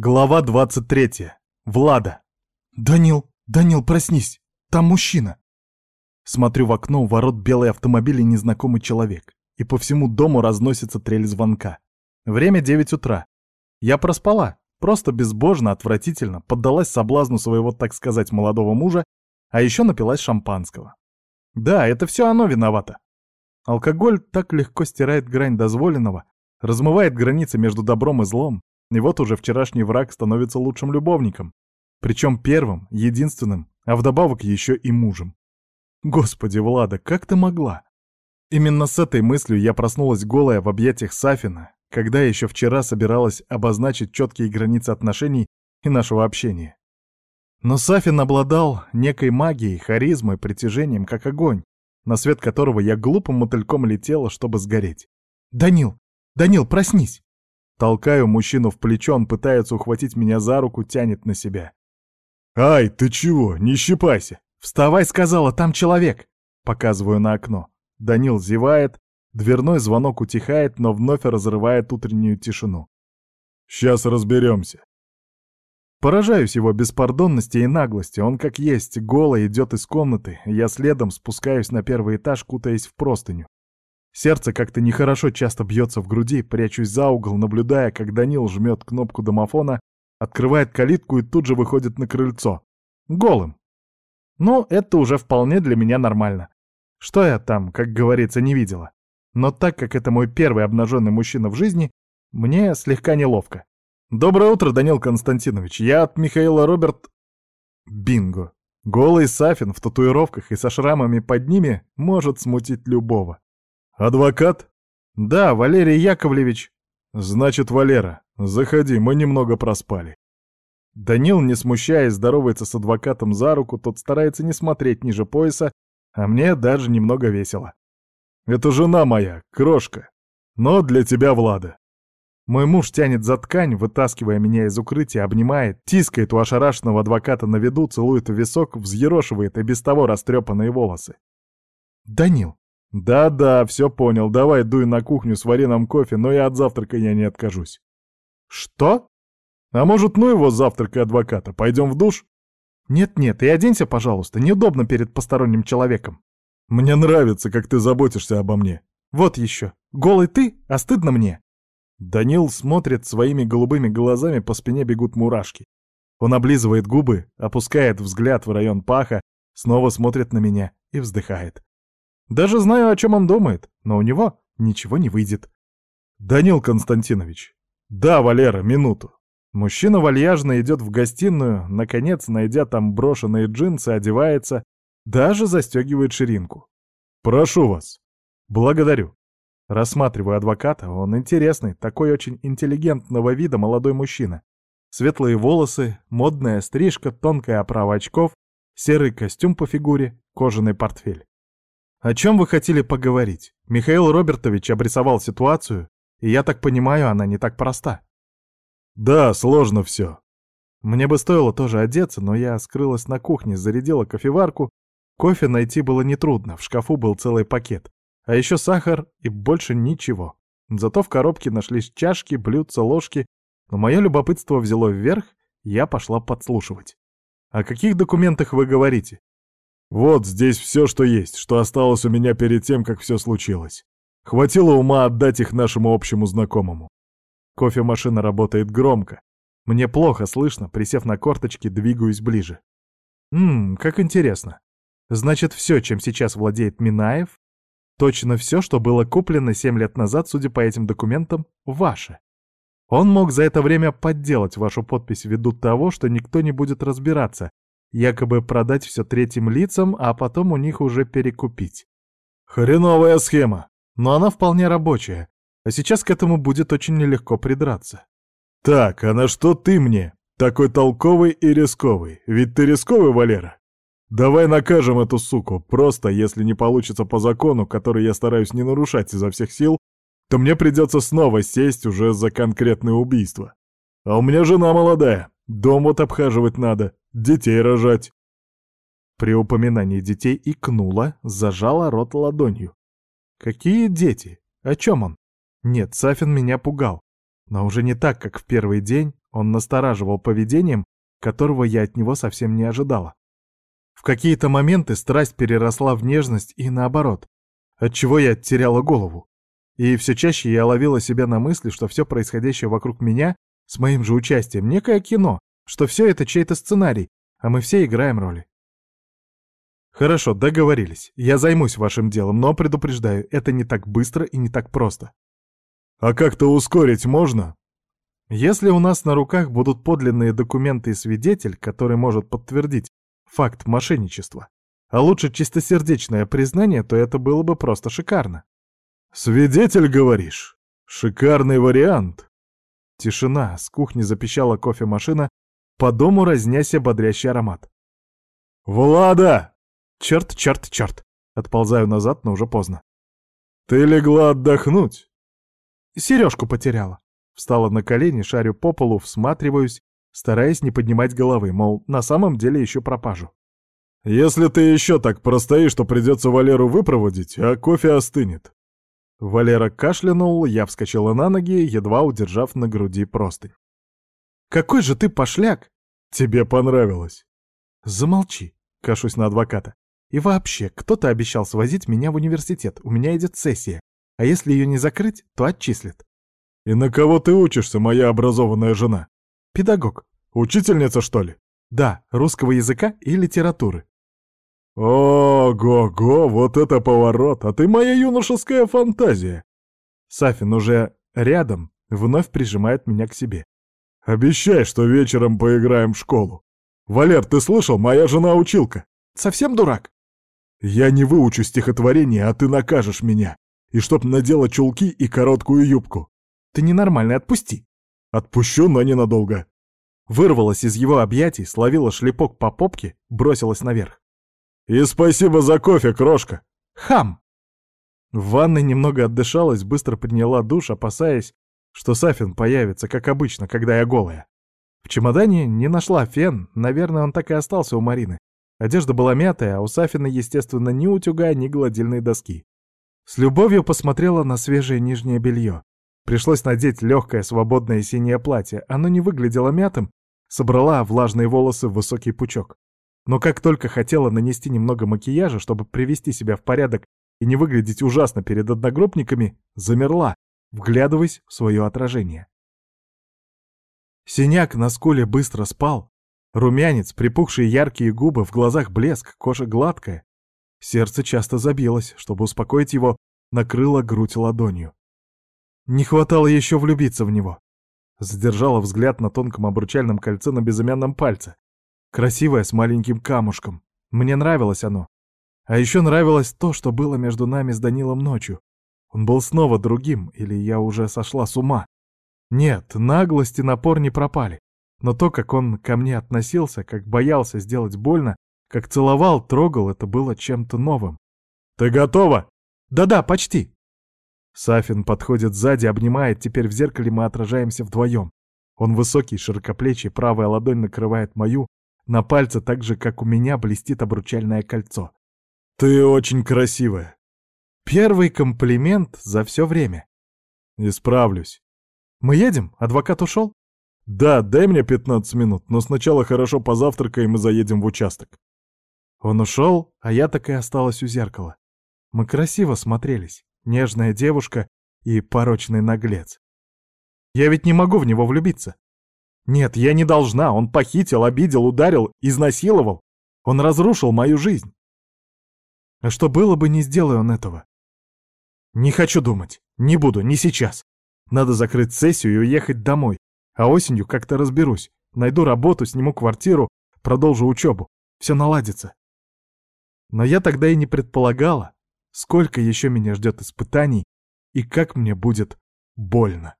Глава 23. Влада. «Данил, Данил, проснись! Там мужчина!» Смотрю в окно, у ворот белый автомобиль и незнакомый человек. И по всему дому разносится трель звонка. Время 9 утра. Я проспала, просто безбожно, отвратительно, поддалась соблазну своего, так сказать, молодого мужа, а еще напилась шампанского. Да, это все оно виновато. Алкоголь так легко стирает грань дозволенного, размывает границы между добром и злом, и вот уже вчерашний враг становится лучшим любовником. Причем первым, единственным, а вдобавок еще и мужем. Господи, Влада, как ты могла? Именно с этой мыслью я проснулась голая в объятиях Сафина, когда еще вчера собиралась обозначить четкие границы отношений и нашего общения. Но Сафин обладал некой магией, харизмой, притяжением, как огонь, на свет которого я глупым мотыльком летела, чтобы сгореть. «Данил! Данил, проснись!» Толкаю мужчину в плечо, он пытается ухватить меня за руку, тянет на себя. «Ай, ты чего? Не щипайся!» «Вставай!» — сказала, там человек! Показываю на окно. Данил зевает, дверной звонок утихает, но вновь разрывает утреннюю тишину. «Сейчас разберемся!» Поражаюсь его беспардонности и наглости. Он как есть, голый идет из комнаты. Я следом спускаюсь на первый этаж, кутаясь в простыню. Сердце как-то нехорошо часто бьется в груди, прячусь за угол, наблюдая, как Данил жмет кнопку домофона, открывает калитку и тут же выходит на крыльцо. Голым. Ну, это уже вполне для меня нормально. Что я там, как говорится, не видела. Но так как это мой первый обнаженный мужчина в жизни, мне слегка неловко. «Доброе утро, Данил Константинович. Я от Михаила Роберт...» Бинго. Голый Сафин в татуировках и со шрамами под ними может смутить любого. «Адвокат?» «Да, Валерий Яковлевич». «Значит, Валера, заходи, мы немного проспали». Данил, не смущаясь, здоровается с адвокатом за руку, тот старается не смотреть ниже пояса, а мне даже немного весело. «Это жена моя, крошка. Но для тебя, Влада». Мой муж тянет за ткань, вытаскивая меня из укрытия, обнимает, тискает у ошарашенного адвоката на виду, целует в висок, взъерошивает и без того растрепанные волосы. «Данил, «Да-да, все понял. Давай дуй на кухню, свари нам кофе, но и от завтрака я не откажусь». «Что?» «А может, ну его завтрака адвоката? Пойдем в душ?» «Нет-нет, и оденься, пожалуйста. Неудобно перед посторонним человеком». «Мне нравится, как ты заботишься обо мне». «Вот еще. Голый ты, а стыдно мне». Данил смотрит своими голубыми глазами, по спине бегут мурашки. Он облизывает губы, опускает взгляд в район паха, снова смотрит на меня и вздыхает. Даже знаю, о чем он думает, но у него ничего не выйдет. Данил Константинович. Да, Валера, минуту. Мужчина вальяжно идет в гостиную, наконец, найдя там брошенные джинсы, одевается, даже застегивает ширинку. Прошу вас. Благодарю. Рассматриваю адвоката, он интересный, такой очень интеллигентного вида молодой мужчина. Светлые волосы, модная стрижка, тонкая оправа очков, серый костюм по фигуре, кожаный портфель. «О чем вы хотели поговорить? Михаил Робертович обрисовал ситуацию, и я так понимаю, она не так проста». «Да, сложно все». Мне бы стоило тоже одеться, но я скрылась на кухне, зарядила кофеварку. Кофе найти было нетрудно, в шкафу был целый пакет. А еще сахар и больше ничего. Зато в коробке нашлись чашки, блюдца, ложки, но мое любопытство взяло вверх, я пошла подслушивать. «О каких документах вы говорите?» Вот здесь все, что есть, что осталось у меня перед тем, как все случилось. Хватило ума отдать их нашему общему знакомому. Кофемашина работает громко. Мне плохо слышно, присев на корточки, двигаюсь ближе. Ммм, как интересно. Значит, все, чем сейчас владеет Минаев, точно все, что было куплено семь лет назад, судя по этим документам, ваше. Он мог за это время подделать вашу подпись ввиду того, что никто не будет разбираться, Якобы продать все третьим лицам, а потом у них уже перекупить. Хреновая схема, но она вполне рабочая. А сейчас к этому будет очень нелегко придраться. Так, а на что ты мне? Такой толковый и рисковый. Ведь ты рисковый, Валера. Давай накажем эту суку. Просто, если не получится по закону, который я стараюсь не нарушать изо всех сил, то мне придется снова сесть уже за конкретное убийство. А у меня жена молодая, дом вот обхаживать надо, детей рожать. При упоминании детей икнула, зажала рот ладонью. Какие дети? О чем он? Нет, Сафин меня пугал. Но уже не так, как в первый день. Он настораживал поведением, которого я от него совсем не ожидала. В какие-то моменты страсть переросла в нежность и наоборот, отчего я теряла голову. И все чаще я ловила себя на мысли, что все происходящее вокруг меня с моим же участием некое кино, что все это чей-то сценарий, а мы все играем роли. Хорошо, договорились. Я займусь вашим делом, но предупреждаю, это не так быстро и не так просто. А как-то ускорить можно? Если у нас на руках будут подлинные документы и свидетель, который может подтвердить факт мошенничества, а лучше чистосердечное признание, то это было бы просто шикарно. «Свидетель, говоришь? Шикарный вариант!» Тишина, с кухни запищала кофемашина, по дому разняся бодрящий аромат. «Влада!» «Черт, черт, черт!» Отползаю назад, но уже поздно. «Ты легла отдохнуть?» «Сережку потеряла». Встала на колени, шарю по полу, всматриваюсь, стараясь не поднимать головы, мол, на самом деле еще пропажу. «Если ты еще так простоишь, то придется Валеру выпроводить, а кофе остынет. Валера кашлянул, я вскочила на ноги, едва удержав на груди простынь. «Какой же ты пошляк!» «Тебе понравилось!» «Замолчи!» — кашусь на адвоката. «И вообще, кто-то обещал свозить меня в университет, у меня идет сессия, а если ее не закрыть, то отчислят». «И на кого ты учишься, моя образованная жена?» «Педагог». «Учительница, что ли?» «Да, русского языка и литературы». «Ого-го, вот это поворот! А ты моя юношеская фантазия!» Сафин уже рядом вновь прижимает меня к себе. «Обещай, что вечером поиграем в школу. Валер, ты слышал, моя жена училка». «Совсем дурак?» «Я не выучу стихотворение, а ты накажешь меня. И чтоб надела чулки и короткую юбку». «Ты ненормальный, отпусти». «Отпущу, но ненадолго». Вырвалась из его объятий, словила шлепок по попке, бросилась наверх. «И спасибо за кофе, крошка!» «Хам!» В ванной немного отдышалась, быстро приняла душ, опасаясь, что Сафин появится, как обычно, когда я голая. В чемодане не нашла фен, наверное, он так и остался у Марины. Одежда была мятая, а у Сафина, естественно, ни утюга, ни гладильной доски. С любовью посмотрела на свежее нижнее белье. Пришлось надеть легкое свободное синее платье. Оно не выглядело мятым, собрала влажные волосы в высокий пучок. Но как только хотела нанести немного макияжа, чтобы привести себя в порядок и не выглядеть ужасно перед одногруппниками, замерла, вглядываясь в свое отражение. Синяк на скуле быстро спал, румянец, припухшие яркие губы, в глазах блеск, кожа гладкая. Сердце часто забилось, чтобы успокоить его, накрыло грудь ладонью. Не хватало еще влюбиться в него. Задержала взгляд на тонком обручальном кольце на безымянном пальце. Красивое, с маленьким камушком. Мне нравилось оно. А еще нравилось то, что было между нами с Данилом ночью. Он был снова другим, или я уже сошла с ума. Нет, наглость и напор не пропали. Но то, как он ко мне относился, как боялся сделать больно, как целовал, трогал, это было чем-то новым. «Ты готова?» «Да-да, почти». Сафин подходит сзади, обнимает, теперь в зеркале мы отражаемся вдвоем. Он высокий, широкоплечий, правая ладонь накрывает мою, на пальце так же, как у меня, блестит обручальное кольцо. «Ты очень красивая». Первый комплимент за все время. Исправлюсь. Мы едем? Адвокат ушел? Да, дай мне 15 минут, но сначала хорошо позавтракаем и заедем в участок. Он ушел, а я так и осталась у зеркала. Мы красиво смотрелись. Нежная девушка и порочный наглец. Я ведь не могу в него влюбиться. Нет, я не должна. Он похитил, обидел, ударил, изнасиловал. Он разрушил мою жизнь. А что было бы, не сделай он этого? Не хочу думать. Не буду, не сейчас. Надо закрыть сессию и уехать домой. А осенью как-то разберусь. Найду работу, сниму квартиру, продолжу учебу. Все наладится. Но я тогда и не предполагала, сколько еще меня ждет испытаний и как мне будет больно.